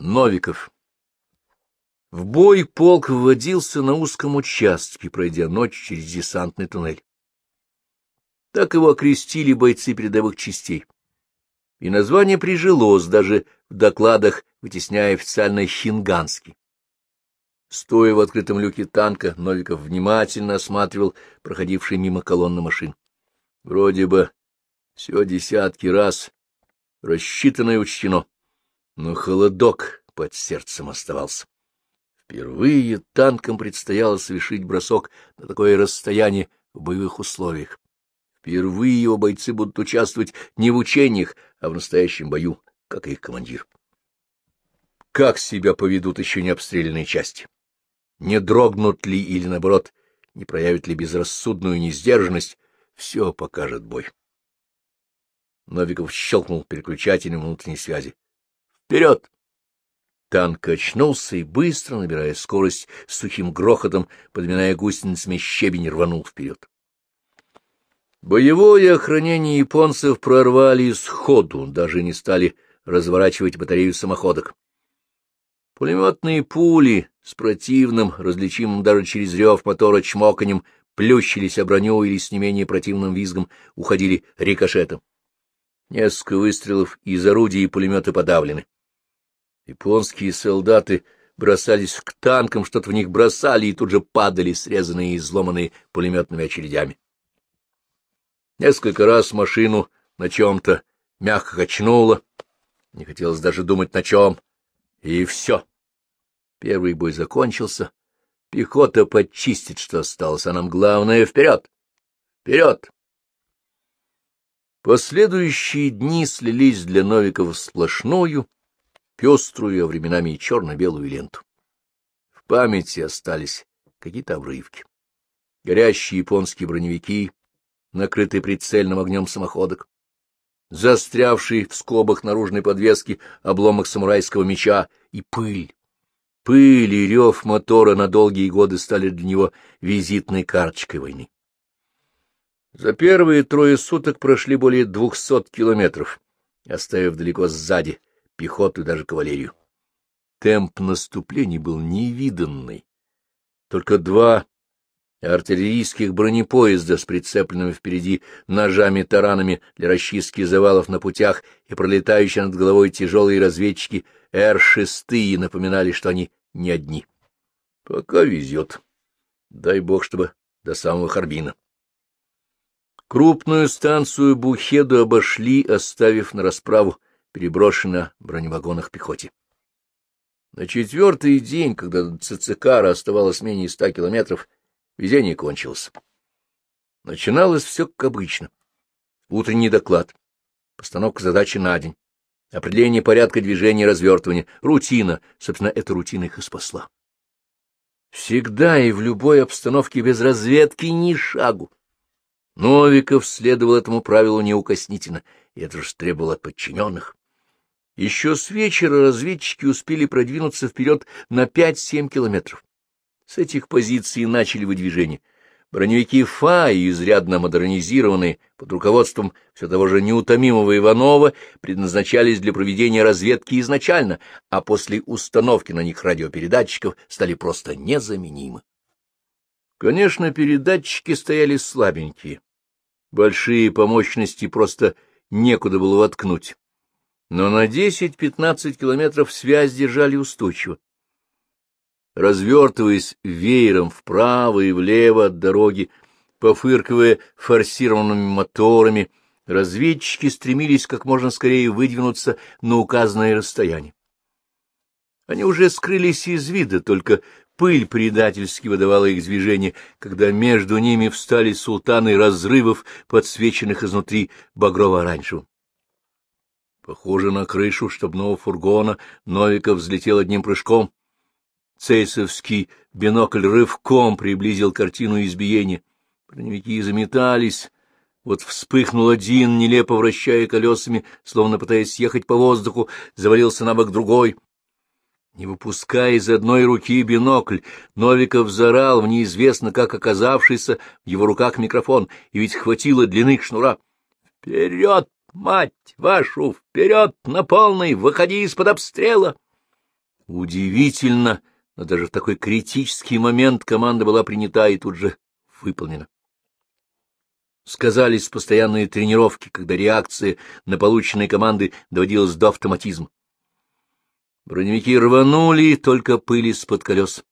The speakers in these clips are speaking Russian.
Новиков. В бой полк вводился на узком участке, пройдя ночь через десантный туннель. Так его окрестили бойцы передовых частей. И название прижилось даже в докладах, вытесняя официально «Хинганский». Стоя в открытом люке танка, Новиков внимательно осматривал проходившие мимо колонны машин. Вроде бы все десятки раз рассчитано и учтено но холодок под сердцем оставался. Впервые танкам предстояло совершить бросок на такое расстояние в боевых условиях. Впервые его бойцы будут участвовать не в учениях, а в настоящем бою, как и их командир. Как себя поведут еще не обстрелянные части? Не дрогнут ли или, наоборот, не проявят ли безрассудную несдержанность, все покажет бой. Новиков щелкнул переключателем внутренней связи. Вперед! Танк очнулся и, быстро набирая скорость, с сухим грохотом, подминая гусеницами щебень, рванул вперед. Боевое охранение японцев прорвали сходу, даже не стали разворачивать батарею самоходок. Пулеметные пули с противным, различимым даже через рев мотора чмоканем, плющились о броню или с не менее противным визгом уходили рикошетом. Несколько выстрелов из орудий и пулеметы подавлены. Японские солдаты бросались к танкам, что-то в них бросали и тут же падали, срезанные и изломанные пулеметными очередями. Несколько раз машину на чем-то мягко качнуло, не хотелось даже думать на чем, и все. Первый бой закончился, пехота подчистит, что осталось, а нам главное — вперед! Вперед! Последующие дни слились для Новикова сплошную, пеструю, а временами и черно-белую ленту. В памяти остались какие-то обрывки. Горящие японские броневики, накрытые прицельным огнем самоходок, застрявший в скобах наружной подвески обломок самурайского меча и пыль. Пыль и рев мотора на долгие годы стали для него визитной карточкой войны. За первые трое суток прошли более двухсот километров, оставив далеко сзади пехоту и даже кавалерию. Темп наступления был невиданный. Только два артиллерийских бронепоезда с прицепленными впереди ножами-таранами для расчистки завалов на путях и пролетающие над головой тяжелые разведчики Р-6 напоминали, что они не одни. Пока везет. Дай бог, чтобы до самого Харбина. Крупную станцию Бухеду обошли, оставив на расправу переброшена в броневагонах пехоте. На четвертый день, когда до Цицикара оставалось менее ста километров, везение кончилось. Начиналось все как обычно. Утренний доклад, постановка задачи на день, определение порядка движения и развертывания, рутина. Собственно, эта рутина их и спасла. Всегда и в любой обстановке без разведки ни шагу. Новиков следовал этому правилу неукоснительно, и это же требовало подчиненных. Еще с вечера разведчики успели продвинуться вперед на 5-7 километров. С этих позиций начали выдвижение. Броневики ФА, изрядно модернизированные под руководством все того же неутомимого Иванова, предназначались для проведения разведки изначально, а после установки на них радиопередатчиков стали просто незаменимы. Конечно, передатчики стояли слабенькие. Большие по мощности просто некуда было воткнуть но на 10-15 километров связь держали устойчиво. Развертываясь веером вправо и влево от дороги, пофыркивая форсированными моторами, разведчики стремились как можно скорее выдвинуться на указанное расстояние. Они уже скрылись из вида, только пыль предательски выдавала их движение, когда между ними встали султаны разрывов, подсвеченных изнутри багрово-оранжевым. Похоже на крышу штабного фургона, Новиков взлетел одним прыжком. Цейсовский бинокль рывком приблизил картину избиения. Броневики заметались. Вот вспыхнул один, нелепо вращая колесами, словно пытаясь съехать по воздуху, завалился на бок другой. Не выпуская из одной руки бинокль, Новиков зарал в неизвестно как оказавшийся в его руках микрофон, и ведь хватило длины шнура. «Вперед, мать вашу, вперед на полный, выходи из-под обстрела!» Удивительно, но даже в такой критический момент команда была принята и тут же выполнена. Сказались постоянные тренировки, когда реакция на полученные команды доводилась до автоматизма. Броневики рванули, только пыли из-под колес.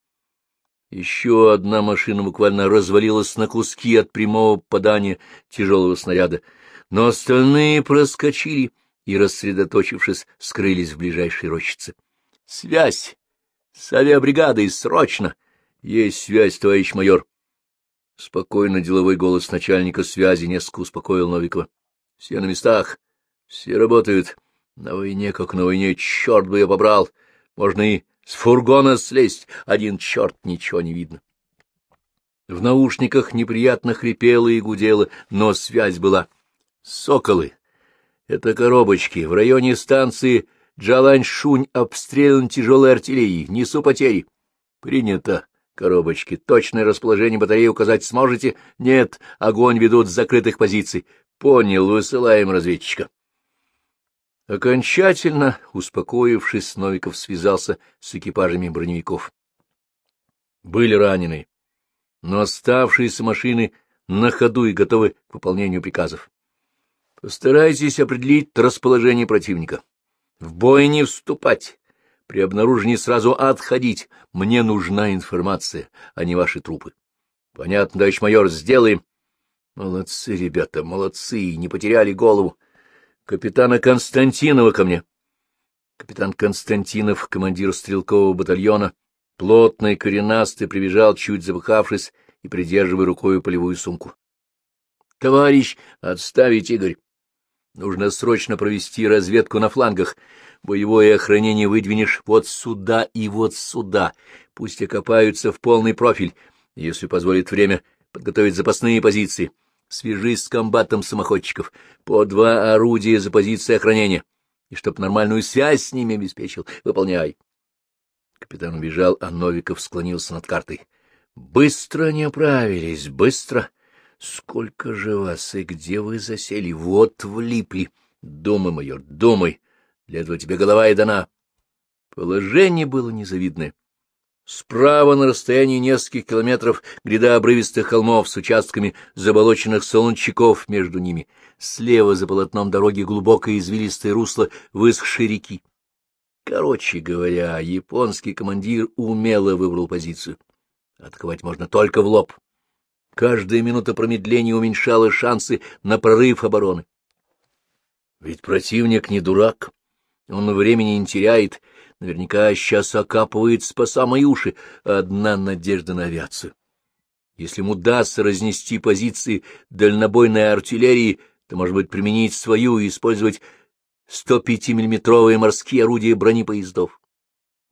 Еще одна машина буквально развалилась на куски от прямого попадания тяжелого снаряда, но остальные проскочили и, рассредоточившись, скрылись в ближайшей рощице. — Связь! С авиабригадой! Срочно! — Есть связь, товарищ майор! Спокойно деловой голос начальника связи несколько успокоил Новикова. — Все на местах, все работают. На войне, как на войне, черт бы я побрал. Можно и с фургона слезть, один черт, ничего не видно. В наушниках неприятно хрипело и гудело, но связь была. Соколы. Это коробочки. В районе станции Джалань-Шунь обстрелян тяжелой артиллерией. Несу потери. Принято коробочки. Точное расположение батареи указать сможете? Нет, огонь ведут с закрытых позиций. Понял, высылаем разведчика. Окончательно успокоившись, Новиков связался с экипажами броневиков. Были ранены, но оставшиеся машины на ходу и готовы к выполнению приказов. Постарайтесь определить расположение противника. В бой не вступать, при обнаружении сразу отходить. Мне нужна информация, а не ваши трупы. Понятно, товарищ майор, сделаем. Молодцы, ребята, молодцы, не потеряли голову. Капитана Константинова ко мне. Капитан Константинов, командир стрелкового батальона, плотный, коренастый, прибежал, чуть запыхавшись и придерживая рукой полевую сумку. — Товарищ, отставить, Игорь. Нужно срочно провести разведку на флангах. Боевое охранение выдвинешь вот сюда и вот сюда. Пусть окопаются в полный профиль, если позволит время подготовить запасные позиции. Свяжись с комбатом самоходчиков. По два орудия за позиции охранения. И чтоб нормальную связь с ними обеспечил, выполняй. Капитан убежал, а Новиков склонился над картой. Быстро не оправились, быстро. Сколько же вас и где вы засели? Вот влипли. Думай, майор, думай. Для этого тебе голова и дана. Положение было незавидное. Справа на расстоянии нескольких километров гряда обрывистых холмов с участками заболоченных солончаков между ними. Слева за полотном дороги глубокое извилистое русло высохшей реки. Короче говоря, японский командир умело выбрал позицию. Атаковать можно только в лоб. Каждая минута промедления уменьшала шансы на прорыв обороны. Ведь противник не дурак. Он времени не теряет, наверняка сейчас окапывается по самой уши. Одна надежда на авиацию. Если ему удастся разнести позиции дальнобойной артиллерии, то, может быть, применить свою и использовать 105-миллиметровые морские орудия бронепоездов.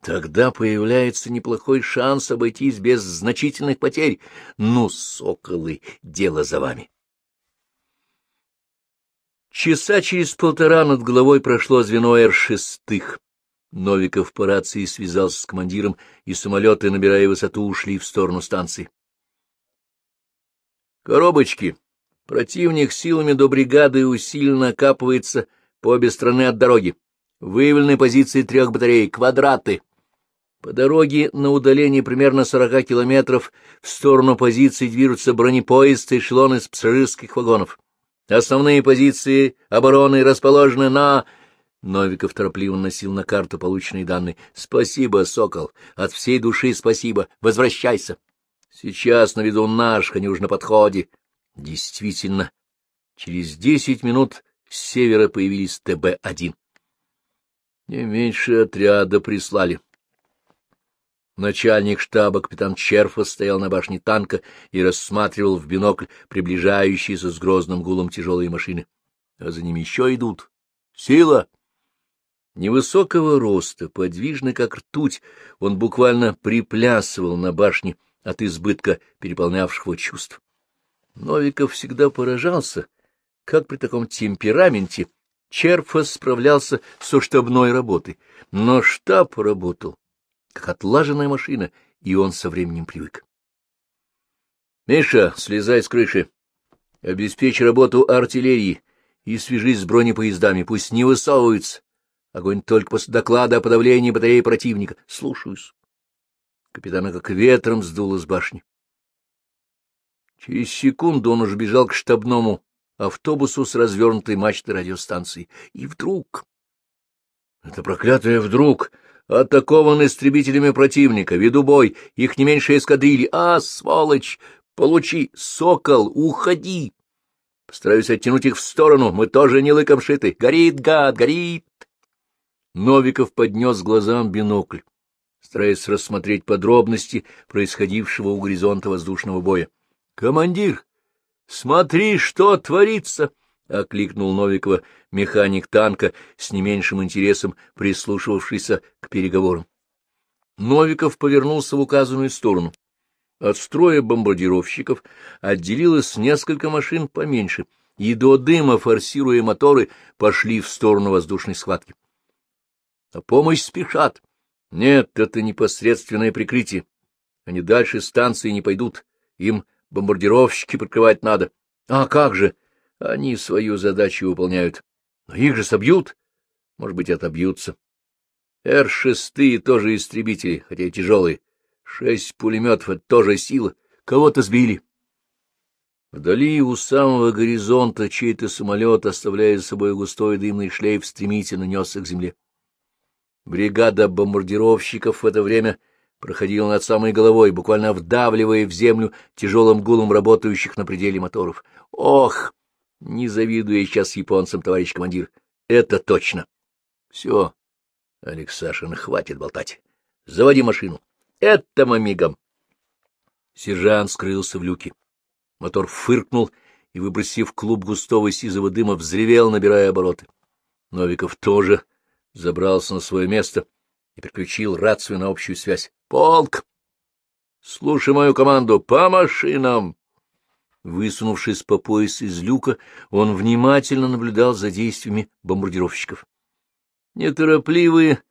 Тогда появляется неплохой шанс обойтись без значительных потерь. Ну, соколы, дело за вами. Часа через полтора над головой прошло звено Р-шестых. Новиков по рации связался с командиром, и самолеты, набирая высоту, ушли в сторону станции. Коробочки. Противник силами до бригады усиленно окапывается по обе стороны от дороги. Выявлены позиции трех батарей, квадраты. По дороге на удалении примерно 40 километров в сторону позиций движутся бронепоезд и эшелон из пассажирских вагонов. Основные позиции обороны расположены на... Новиков торопливо носил на карту полученные данные. — Спасибо, Сокол, от всей души спасибо. Возвращайся. Сейчас на виду наш, уже на подходе. Действительно, через десять минут с севера появились ТБ-1. Не меньше отряда прислали. Начальник штаба капитан Черфа стоял на башне танка и рассматривал в бинокль приближающиеся с грозным гулом тяжелые машины. А за ними еще идут. Сила! Невысокого роста, подвижный как ртуть, он буквально приплясывал на башне от избытка переполнявшего чувств. Новиков всегда поражался, как при таком темпераменте Черфа справлялся со штабной работой, но штаб работал как отлаженная машина, и он со временем привык. — Миша, слезай с крыши. Обеспечь работу артиллерии и свяжись с бронепоездами, пусть не высовываются, Огонь только после доклада о подавлении батареи противника. Слушаюсь. Капитана как ветром сдуло с башни. Через секунду он уже бежал к штабному автобусу с развернутой мачтой радиостанции. И вдруг... Это проклятое вдруг! Атакован истребителями противника, веду бой, их не меньше эскадрильи. А, сволочь! Получи! Сокол, уходи! Постараюсь оттянуть их в сторону, мы тоже не лыком шиты. Горит, гад, горит! Новиков поднес глазам бинокль, стараясь рассмотреть подробности происходившего у горизонта воздушного боя. — Командир, смотри, что творится! — окликнул Новикова механик танка с не меньшим интересом, прислушивавшийся к переговорам. Новиков повернулся в указанную сторону. От строя бомбардировщиков отделилось несколько машин поменьше, и до дыма, форсируя моторы, пошли в сторону воздушной схватки. На помощь спешат. Нет, это непосредственное прикрытие. Они дальше станции не пойдут. Им бомбардировщики прикрывать надо. А как же? Они свою задачу выполняют. Но их же собьют. Может быть, отобьются. Р-6 тоже истребители, хотя и тяжелые. Шесть пулеметов — это тоже сила. Кого-то сбили. Вдали у самого горизонта чей-то самолет, оставляя за собой густой дымный шлейф, стремительно несся к земле. Бригада бомбардировщиков в это время проходила над самой головой, буквально вдавливая в землю тяжелым гулом работающих на пределе моторов. Ох! Не завидую я сейчас японцам, товарищ командир. Это точно. Все, Алексашин, хватит болтать. Заводи машину. Это мигом. Сержант скрылся в люке. Мотор фыркнул и, выбросив клуб густого сизого дыма, взревел, набирая обороты. Новиков тоже забрался на свое место и переключил рацию на общую связь. — Полк! — Слушай мою команду. По машинам! Высунувшись по пояс из люка, он внимательно наблюдал за действиями бомбардировщиков. Неторопливые,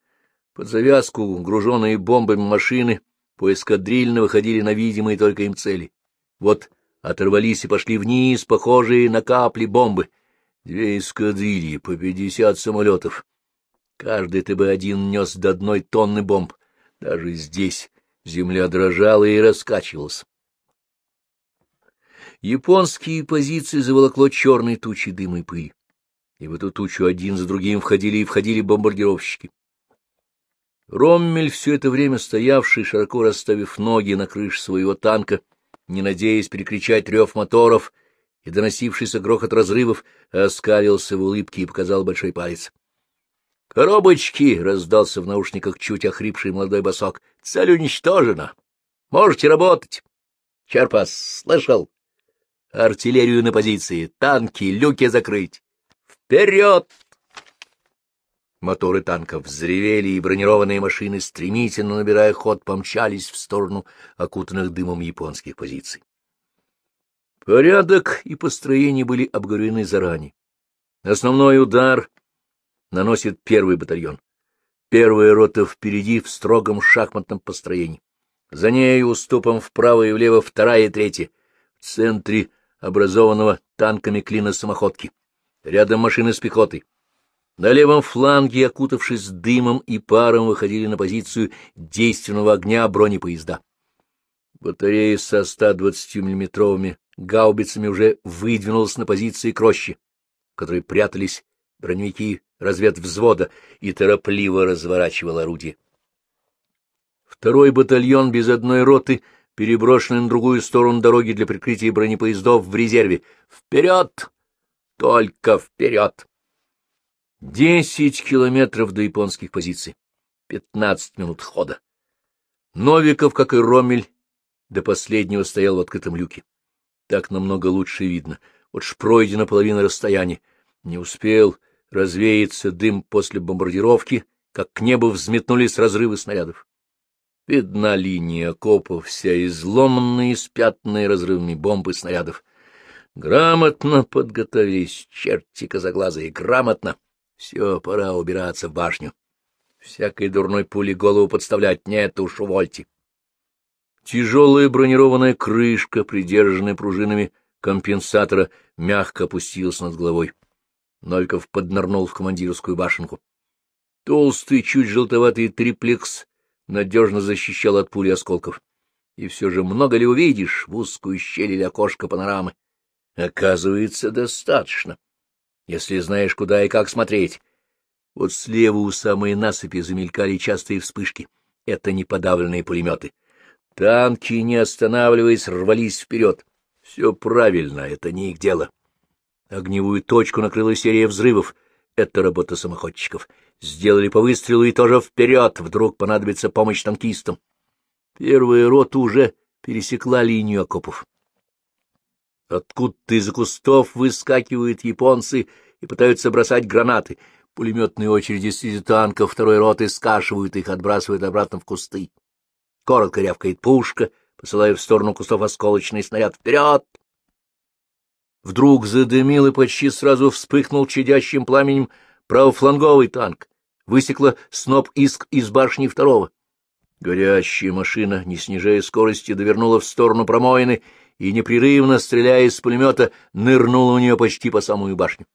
под завязку, груженные бомбами машины, по эскадрильно выходили на видимые только им цели. Вот оторвались и пошли вниз, похожие на капли бомбы. Две эскадрильи, по пятьдесят самолетов. Каждый ты бы один нес до одной тонны бомб. Даже здесь земля дрожала и раскачивалась. Японские позиции заволокло черной тучей дыма и пыли. И в эту тучу один за другим входили и входили бомбардировщики. Роммель, все это время стоявший, широко расставив ноги на крыше своего танка, не надеясь перекричать рев моторов и доносившийся грохот разрывов, оскалился в улыбке и показал большой палец. «Коробочки!» — раздался в наушниках чуть охрипший молодой босок. «Цель уничтожена! Можете работать!» «Черпас, слышал?» «Артиллерию на позиции, танки, люки закрыть!» «Вперед!» Моторы танков взревели, и бронированные машины, стремительно набирая ход, помчались в сторону окутанных дымом японских позиций. Порядок и построение были обговорены заранее. Основной удар наносит первый батальон. Первая рота впереди в строгом шахматном построении. За ней уступом вправо и влево вторая и третья. В центре образованного танками клина самоходки. Рядом машины с пехотой. На левом фланге, окутавшись дымом и паром, выходили на позицию действенного огня бронепоезда. Батарея со 120-миллиметровыми гаубицами уже выдвинулась на позиции крощи, в которой прятались броневики разведвзвода и торопливо разворачивал орудие. Второй батальон без одной роты, переброшенный на другую сторону дороги для прикрытия бронепоездов в резерве. Вперед! Только вперед! Десять километров до японских позиций. Пятнадцать минут хода. Новиков, как и Ромель, до последнего стоял в открытом люке. Так намного лучше видно. Вот ж пройдена половина расстояния. Не успел развеется дым после бомбардировки, как к небу взметнулись разрывы снарядов. Видна линия окопов, вся изломанная и спятанная разрывами бомбы снарядов. Грамотно подготовились черти козоглазые, грамотно. Все, пора убираться в башню. Всякой дурной пули голову подставлять нет уж, увольте. Тяжелая бронированная крышка, придержанная пружинами компенсатора, мягко опустилась над головой. Новиков поднырнул в командирскую башенку. Толстый, чуть желтоватый триплекс надежно защищал от пули осколков. И все же много ли увидишь в узкую щель или окошко панорамы? Оказывается, достаточно, если знаешь, куда и как смотреть. Вот слева у самой насыпи замелькали частые вспышки. Это неподавленные пулеметы. Танки, не останавливаясь, рвались вперед. Все правильно, это не их дело. Огневую точку накрыла серия взрывов. Это работа самоходчиков. Сделали по выстрелу и тоже вперед. Вдруг понадобится помощь танкистам. Первая рота уже пересекла линию окопов. Откуда-то из кустов выскакивают японцы и пытаются бросать гранаты. Пулеметные очереди среди танков второй роты скашивают их, отбрасывают обратно в кусты. Коротко рявкает пушка, посылая в сторону кустов осколочный снаряд. «Вперед!» Вдруг задымил и почти сразу вспыхнул чадящим пламенем правофланговый танк. Высекла сноп иск из башни второго. Горящая машина, не снижая скорости, довернула в сторону промоины и, непрерывно стреляя из пулемета, нырнула у нее почти по самую башню.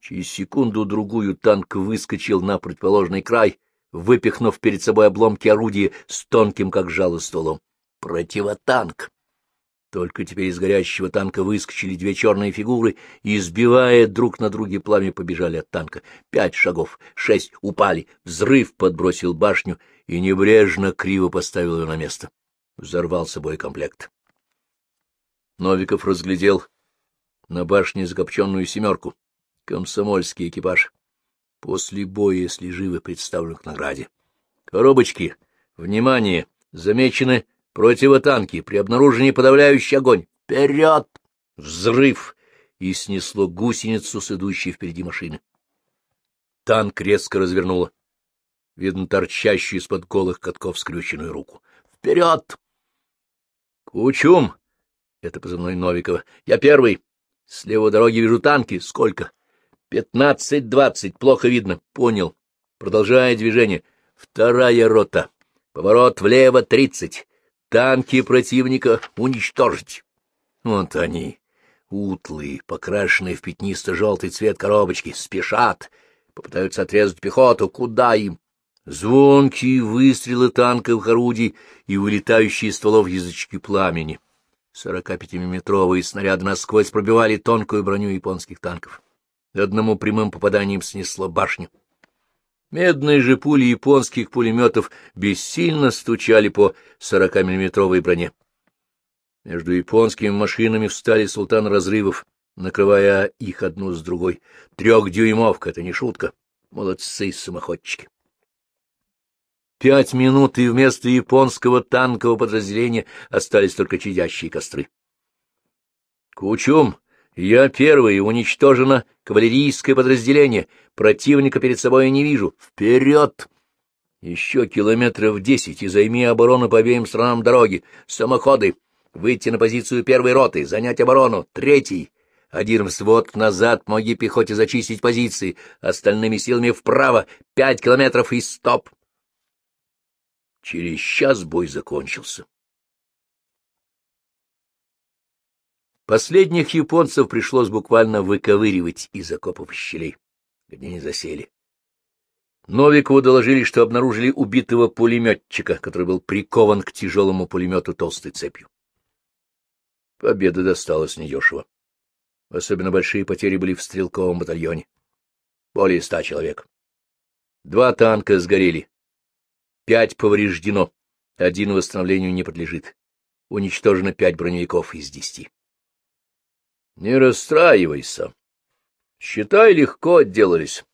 Через секунду-другую танк выскочил на предположенный край, выпихнув перед собой обломки орудия с тонким, как жало, стволом. Противотанк! Только теперь из горящего танка выскочили две черные фигуры и, избивая друг на друге пламя, побежали от танка. Пять шагов, шесть упали, взрыв подбросил башню и небрежно криво поставил ее на место. Взорвался боекомплект. Новиков разглядел на башне закопченную семерку. Комсомольский экипаж. После боя, если живы, представлены к награде. Коробочки. Внимание! Замечены Противотанки при обнаружении подавляющий огонь. Вперед! Взрыв! И снесло гусеницу с идущей впереди машины. Танк резко развернуло. Видно торчащую из-под голых катков скрюченную руку. Вперед! Кучум! Это позывной Новикова. Я первый. Слева дороги вижу танки. Сколько? Пятнадцать-двадцать. Плохо видно. Понял. Продолжая движение. Вторая рота. Поворот влево тридцать. Танки противника уничтожить. Вот они, утлые, покрашенные в пятнисто-желтый цвет коробочки, спешат, попытаются отрезать пехоту. Куда им? Звонкие выстрелы танковых орудий и вылетающие из стволов язычки пламени. 45-миллиметровые снаряды насквозь пробивали тонкую броню японских танков. Одному прямым попаданием снесло башню. Медные же пули японских пулеметов бессильно стучали по 40-миллиметровой броне. Между японскими машинами встали султан разрывов, накрывая их одну с другой. Трехдюймовка — это не шутка. Молодцы самоходчики. Пять минут, и вместо японского танкового подразделения остались только чадящие костры. Кучум я первый, уничтожено кавалерийское подразделение. Противника перед собой я не вижу. Вперед! Еще километров десять и займи оборону по обеим сторонам дороги. Самоходы. Выйти на позицию первой роты, занять оборону. Третий. Один взвод назад, помоги пехоте зачистить позиции. Остальными силами вправо. Пять километров и стоп. Через час бой закончился. Последних японцев пришлось буквально выковыривать из окопов щелей, где они засели. Новикову доложили, что обнаружили убитого пулеметчика, который был прикован к тяжелому пулемету толстой цепью. Победа досталась недешево. Особенно большие потери были в стрелковом батальоне. Более ста человек. Два танка сгорели. Пять повреждено. Один восстановлению не подлежит. Уничтожено пять броневиков из десяти. Не расстраивайся. Считай, легко отделались.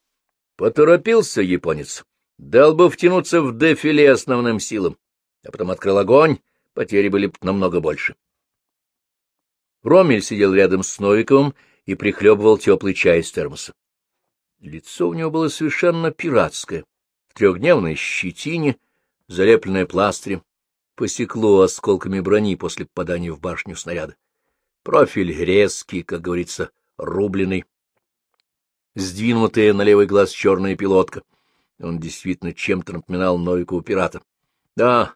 Поторопился японец. Дал бы втянуться в дефиле основным силам, а потом открыл огонь, потери были намного больше. Ромель сидел рядом с Новиковым и прихлебывал теплый чай из термоса. Лицо у него было совершенно пиратское, в трехдневной щетине, залепленное пластырем, посекло осколками брони после попадания в башню снаряда. Профиль резкий, как говорится, рубленый. Сдвинутая на левый глаз черная пилотка. Он действительно чем-то напоминал Новикову пирата. Да,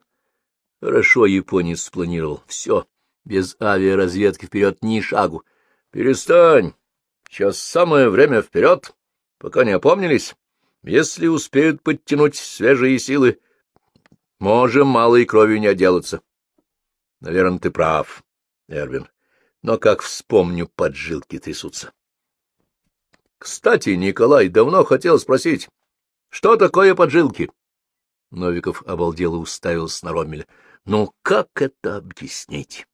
хорошо японец спланировал. Все, без авиаразведки вперед ни шагу. Перестань. Сейчас самое время вперед, пока не опомнились. Если успеют подтянуть свежие силы, можем малой кровью не отделаться. Наверное, ты прав, Эрвин, но как вспомню, поджилки трясутся. Кстати, Николай давно хотел спросить, что такое поджилки? Новиков обалдело уставился на Ромеля. Ну, как это объяснить?